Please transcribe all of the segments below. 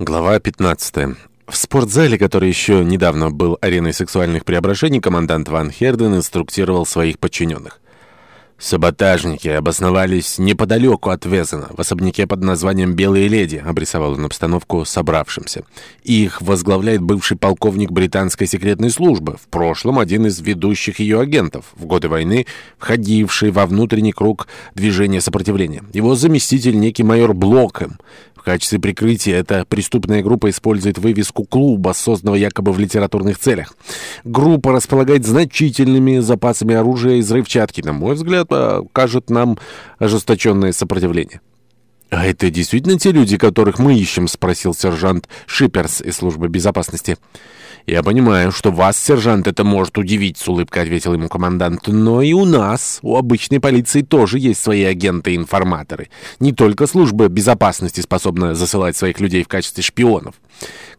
Глава 15. В спортзале, который еще недавно был ареной сексуальных преображений, командант Ван Херден инструктировал своих подчиненных. «Саботажники обосновались неподалеку от Везена, в особняке под названием «Белые леди», — обрисовал он обстановку собравшимся. Их возглавляет бывший полковник британской секретной службы, в прошлом один из ведущих ее агентов, в годы войны входивший во внутренний круг движения сопротивления. Его заместитель некий майор Блоком качестве прикрытия эта преступная группа использует вывеску клуба, созданного якобы в литературных целях. Группа располагает значительными запасами оружия и взрывчатки. На мой взгляд, а, окажет нам ожесточенное сопротивление. «А это действительно те люди, которых мы ищем?» — спросил сержант Шиперс из службы безопасности. «Да». «Я понимаю, что вас, сержант, это может удивить», — с улыбкой ответил ему командант. «Но и у нас, у обычной полиции, тоже есть свои агенты-информаторы. Не только служба безопасности способна засылать своих людей в качестве шпионов».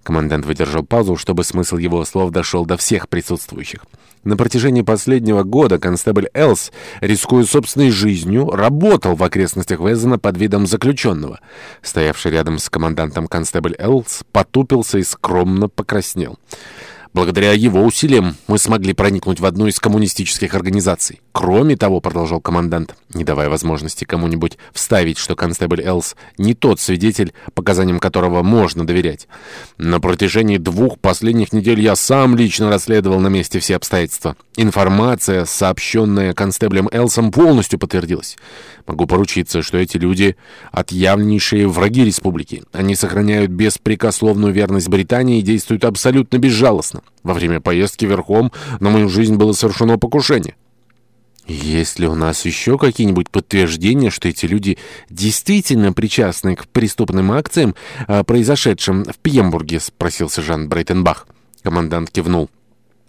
Командант выдержал паузу, чтобы смысл его слов дошел до всех присутствующих. На протяжении последнего года констебль Элс, рискуя собственной жизнью, работал в окрестностях Везена под видом заключенного. Стоявший рядом с командантом констебль Элс потупился и скромно покраснел. Благодаря его усилиям мы смогли проникнуть в одну из коммунистических организаций. Кроме того, продолжал командант, не давая возможности кому-нибудь вставить, что констебль Элс не тот свидетель, показаниям которого можно доверять. На протяжении двух последних недель я сам лично расследовал на месте все обстоятельства. Информация, сообщенная констеблем Элсом, полностью подтвердилась. Могу поручиться, что эти люди — отъявленнейшие враги республики. Они сохраняют беспрекословную верность Британии и действуют абсолютно безжалостно. Во время поездки верхом на мою жизнь было совершено покушение. Есть ли у нас еще какие-нибудь подтверждения, что эти люди действительно причастны к преступным акциям, а, произошедшим в Пьембурге?» — спросил сержант Брейтенбах. Командант кивнул.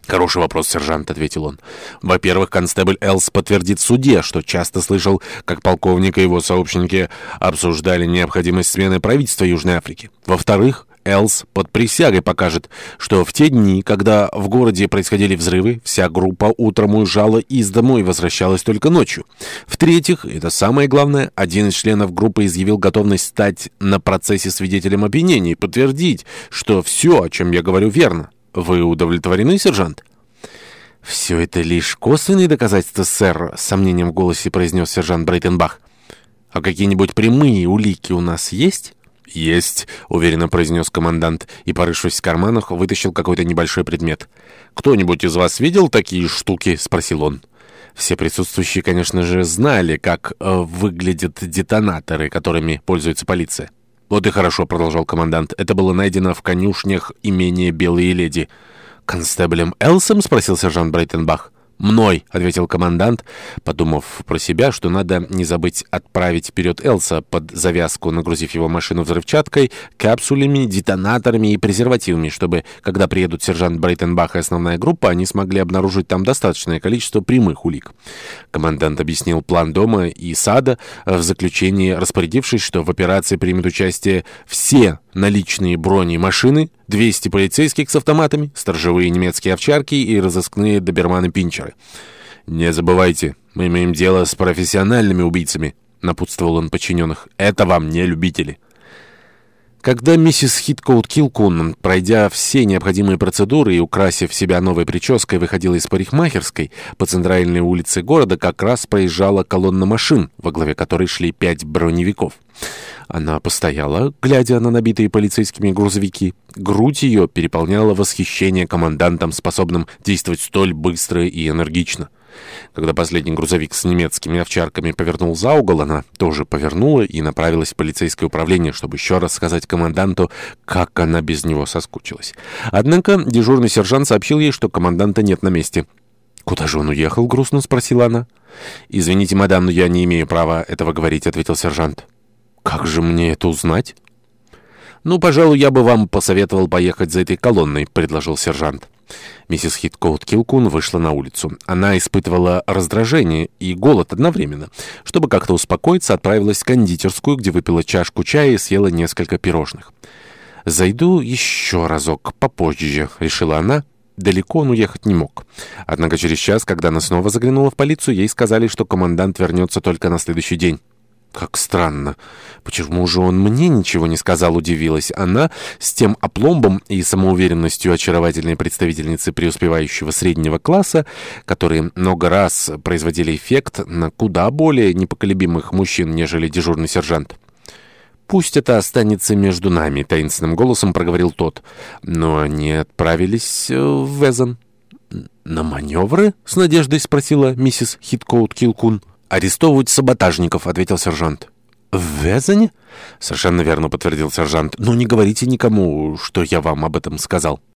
«Хороший вопрос, сержант», — ответил он. «Во-первых, констебль Элс подтвердит в суде, что часто слышал, как полковник и его сообщники обсуждали необходимость смены правительства Южной Африки. Во-вторых, Элс под присягой покажет, что в те дни, когда в городе происходили взрывы, вся группа утром уезжала из дому и возвращалась только ночью. В-третьих, это самое главное, один из членов группы изъявил готовность стать на процессе свидетелем опьянения и подтвердить, что все, о чем я говорю, верно. Вы удовлетворены, сержант? «Все это лишь косвенные доказательства, сэр», — с сомнением в голосе произнес сержант Брейтенбах. «А какие-нибудь прямые улики у нас есть?» «Есть», — уверенно произнес командант и, порывшись в карманах, вытащил какой-то небольшой предмет. «Кто-нибудь из вас видел такие штуки?» — спросил он. Все присутствующие, конечно же, знали, как э, выглядят детонаторы, которыми пользуется полиция. «Вот и хорошо», — продолжал командант. «Это было найдено в конюшнях имения Белые Леди». «Констеблем Элсом?» — спросил сержант Брейтенбах. «Мной», — ответил командант, подумав про себя, что надо не забыть отправить вперед Элса под завязку, нагрузив его машину взрывчаткой, капсулями, детонаторами и презервативами, чтобы, когда приедут сержант Брейтенбах и основная группа, они смогли обнаружить там достаточное количество прямых улик. Командант объяснил план дома и сада, в заключении распорядившись, что в операции примет участие все наличные брони машины, 200 полицейских с автоматами, сторожевые немецкие овчарки и разыскные доберманы-пинчеры. «Не забывайте, мы имеем дело с профессиональными убийцами», — напутствовал он подчиненных. «Это вам не любители». Когда миссис Хиткоут Килкун, пройдя все необходимые процедуры и украсив себя новой прической, выходила из парикмахерской, по центральной улице города как раз проезжала колонна машин, во главе которой шли пять броневиков. Она постояла, глядя на набитые полицейскими грузовики. Грудь ее переполняла восхищение командантом, способным действовать столь быстро и энергично. Когда последний грузовик с немецкими овчарками повернул за угол, она тоже повернула и направилась в полицейское управление, чтобы еще раз сказать команданту, как она без него соскучилась. Однако дежурный сержант сообщил ей, что команданта нет на месте. «Куда же он уехал?» — грустно спросила она. «Извините, мадам, но я не имею права этого говорить», — ответил сержант. «Как же мне это узнать?» «Ну, пожалуй, я бы вам посоветовал поехать за этой колонной», — предложил сержант. Миссис Хиткоут Килкун вышла на улицу. Она испытывала раздражение и голод одновременно. Чтобы как-то успокоиться, отправилась в кондитерскую, где выпила чашку чая и съела несколько пирожных. «Зайду еще разок, попозже», — решила она. Далеко он уехать не мог. Однако через час, когда она снова заглянула в полицию, ей сказали, что командант вернется только на следующий день. «Как странно! Почему же он мне ничего не сказал?» — удивилась она с тем опломбом и самоуверенностью очаровательной представительницы преуспевающего среднего класса, которые много раз производили эффект на куда более непоколебимых мужчин, нежели дежурный сержант. «Пусть это останется между нами», — таинственным голосом проговорил тот. «Но они отправились э, в Везен». «На маневры?» — с надеждой спросила миссис Хиткоут Килкун арестовывать саботажников», — ответил сержант. «В Вязане?» — совершенно верно подтвердил сержант. «Но не говорите никому, что я вам об этом сказал».